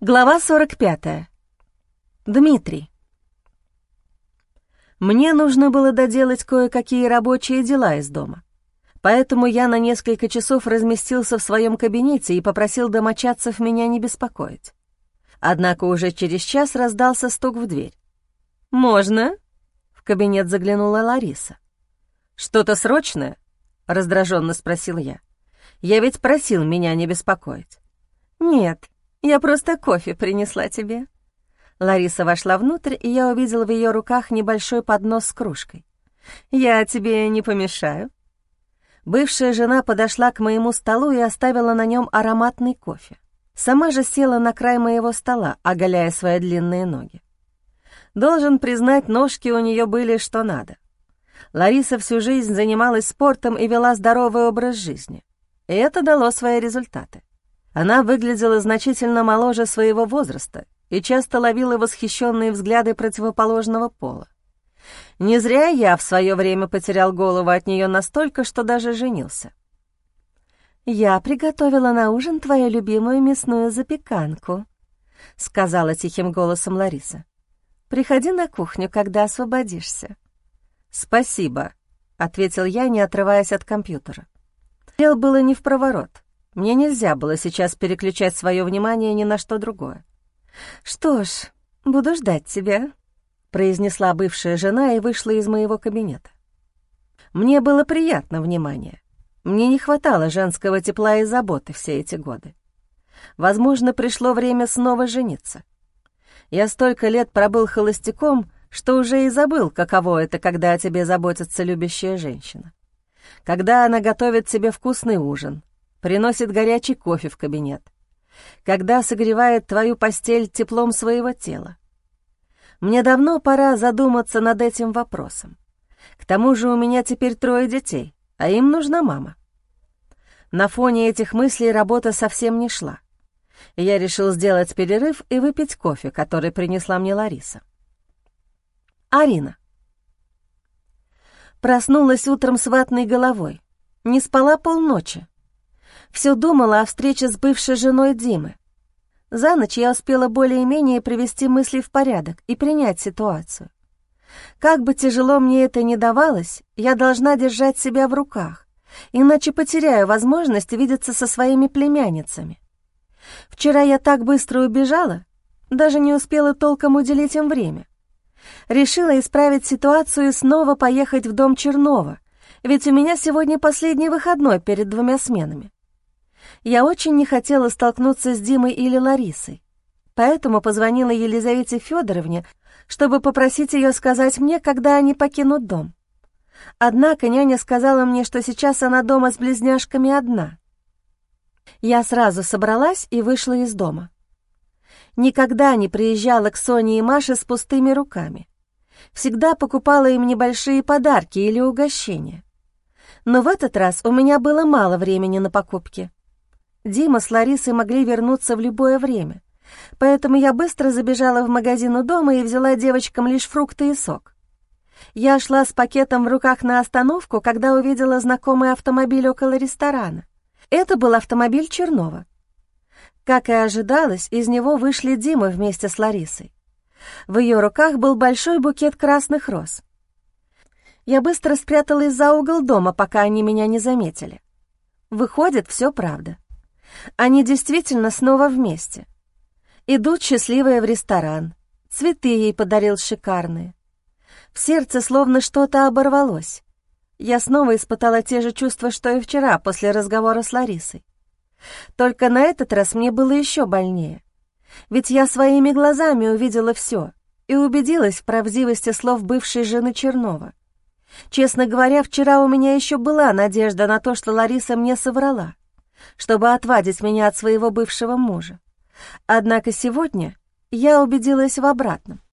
Глава 45. Дмитрий. Мне нужно было доделать кое-какие рабочие дела из дома. Поэтому я на несколько часов разместился в своем кабинете и попросил домочадцев меня не беспокоить. Однако уже через час раздался стук в дверь. «Можно?» — в кабинет заглянула Лариса. «Что-то срочное?» — раздраженно спросил я. «Я ведь просил меня не беспокоить». «Нет», я просто кофе принесла тебе». Лариса вошла внутрь, и я увидела в ее руках небольшой поднос с кружкой. «Я тебе не помешаю?» Бывшая жена подошла к моему столу и оставила на нем ароматный кофе. Сама же села на край моего стола, оголяя свои длинные ноги. Должен признать, ножки у нее были что надо. Лариса всю жизнь занималась спортом и вела здоровый образ жизни. И это дало свои результаты. Она выглядела значительно моложе своего возраста и часто ловила восхищенные взгляды противоположного пола. Не зря я в свое время потерял голову от нее настолько, что даже женился. «Я приготовила на ужин твою любимую мясную запеканку», — сказала тихим голосом Лариса. «Приходи на кухню, когда освободишься». «Спасибо», — ответил я, не отрываясь от компьютера. Дел было не в проворот. Мне нельзя было сейчас переключать свое внимание ни на что другое. «Что ж, буду ждать тебя», — произнесла бывшая жена и вышла из моего кабинета. Мне было приятно внимание. Мне не хватало женского тепла и заботы все эти годы. Возможно, пришло время снова жениться. Я столько лет пробыл холостяком, что уже и забыл, каково это, когда о тебе заботится любящая женщина. Когда она готовит тебе вкусный ужин, приносит горячий кофе в кабинет, когда согревает твою постель теплом своего тела. Мне давно пора задуматься над этим вопросом. К тому же у меня теперь трое детей, а им нужна мама. На фоне этих мыслей работа совсем не шла. Я решил сделать перерыв и выпить кофе, который принесла мне Лариса. Арина. Проснулась утром с ватной головой. Не спала полночи все думала о встрече с бывшей женой Димы. За ночь я успела более-менее привести мысли в порядок и принять ситуацию. Как бы тяжело мне это ни давалось, я должна держать себя в руках, иначе потеряю возможность видеться со своими племянницами. Вчера я так быстро убежала, даже не успела толком уделить им время. Решила исправить ситуацию и снова поехать в дом Чернова, ведь у меня сегодня последний выходной перед двумя сменами. Я очень не хотела столкнуться с Димой или Ларисой, поэтому позвонила Елизавете Федоровне, чтобы попросить ее сказать мне, когда они покинут дом. Однако няня сказала мне, что сейчас она дома с близняшками одна. Я сразу собралась и вышла из дома. Никогда не приезжала к Соне и Маше с пустыми руками. Всегда покупала им небольшие подарки или угощения. Но в этот раз у меня было мало времени на покупки. Дима с Ларисой могли вернуться в любое время, поэтому я быстро забежала в магазин у дома и взяла девочкам лишь фрукты и сок. Я шла с пакетом в руках на остановку, когда увидела знакомый автомобиль около ресторана. Это был автомобиль Чернова. Как и ожидалось, из него вышли Дима вместе с Ларисой. В ее руках был большой букет красных роз. Я быстро спряталась за угол дома, пока они меня не заметили. Выходит, все правда. Они действительно снова вместе. Идут счастливые в ресторан. Цветы ей подарил шикарные. В сердце словно что-то оборвалось. Я снова испытала те же чувства, что и вчера, после разговора с Ларисой. Только на этот раз мне было еще больнее. Ведь я своими глазами увидела все и убедилась в правдивости слов бывшей жены Чернова. Честно говоря, вчера у меня еще была надежда на то, что Лариса мне соврала чтобы отвадить меня от своего бывшего мужа. Однако сегодня я убедилась в обратном.